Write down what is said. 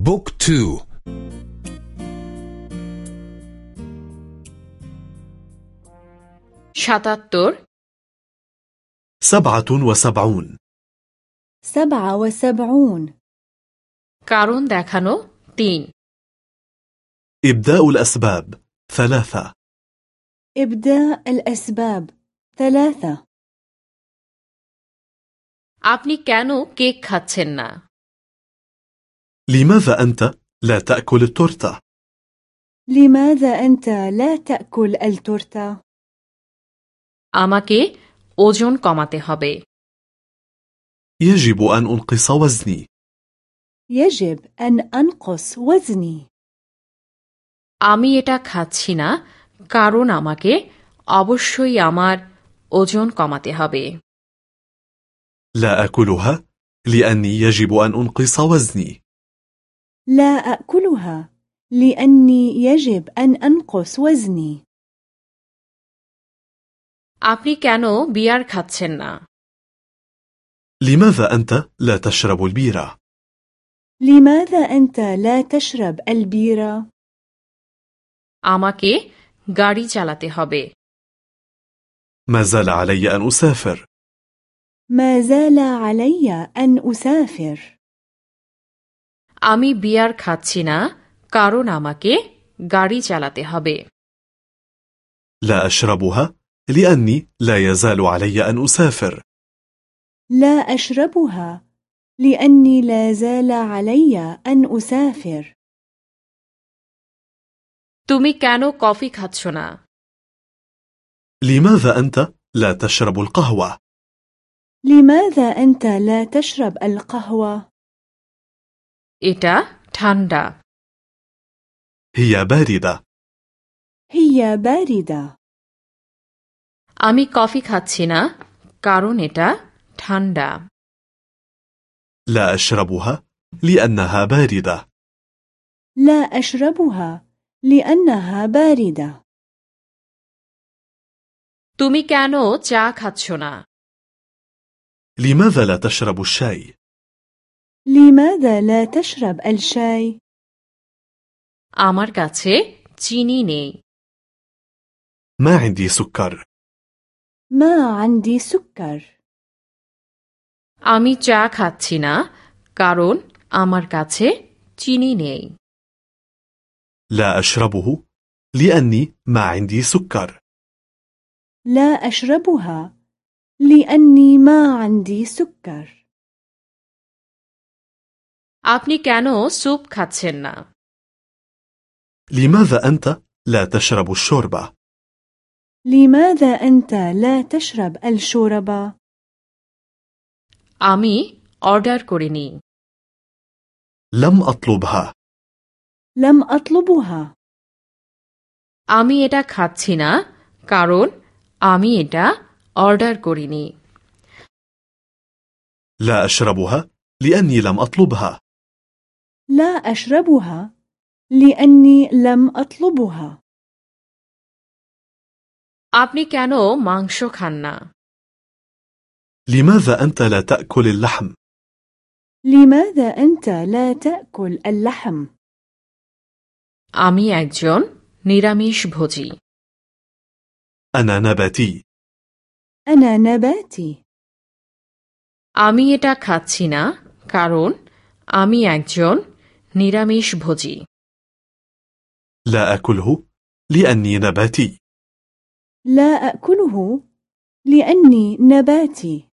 بوك تو সাতাত্তর سبعة وسبعون سبعة وسبعون কারণ দেখানো তিন إبداء الأسباب ثلاثة إبداء الأسباب ثلاثة আপনি কেন কেক খাচ্ছেন না لماذا أنت لا تأكل التورتة؟ لماذا أنت لا تأكل التورتة؟ আমাকে ওজন কমাতে হবে يجب أن أنقص وزني يجب أن أنقص وزني আমি এটা খাচ্ছি না কারণ আমাকে অবশ্যই আমার ওজন কমাতে হবে لا أكلها لأني يجب أن أنقص وزني لا أكلها لأني يجب أن أنقص وزني আপনি কেন বিয়ার খাচ্ছেন না لماذا أنت لا تشرب البيرة؟ لماذا أنت لا تشرب البيرة؟ আমাকে গাড়ি চালাতে হবে ما زال علي أن أسافر ما زال علي أن أسافر আমি বিয়ার খাচ্ছি না কারণ আমাকে গাড়ি চালাতে হবে لا أشربها لأني لا يزال علي أن أسافر لا أشربها لأني لا زال علي أن أسافر তুমি কেন কফি খাচ্ছ না لماذا أنت لا تشرب القهوة؟ لماذا أنت لا تشرب القهوة؟ এটা ঠান্ডা هي باردة هي باردة আমি কফি খাচ্ছি না কারণ এটা ঠান্ডা لا أشربها لأنها باردة لا أشربها لأنها باردة তুমি কেন চা খাচ্ছ না لماذا لا تشرب الشاي؟ لماذا لا تشرب الشاي؟ আমার কাছে চিনি নেই ما عندي سكر ما عندي سكر আমি চা খাচ্ছি না কারণ আমার কাছে চিনি নেই لا أشربه لأني ما عندي سكر لا أشربها لأني ما عندي سكر আপনি কেন স্যুপ খাচ্ছেন না لماذا أنت لا تشرب الشوربة؟ لماذا أنت لا تشرب الشوربة؟ আমি অর্ডার করিনি لم أطلبها لم أطلبها আমি এটা খাচ্ছি না কারণ আমি এটা অর্ডার করিনি لا أشربها لأني لم أطلبها لا أشربها لأني لم أطلبها আপনি কেন মাংস খান না لماذا أنت لا تأكل اللحم؟ لماذا أنت لا تأكل اللحم؟ আমি একজন নিরামিষ ভোজী أنا نباتي أنا نباتي আমি এটা খাচ্ছি না কারণ আমি একজন নিরামিষ ভোজী لا أكله لأني نباتي لا أكله لأني نباتي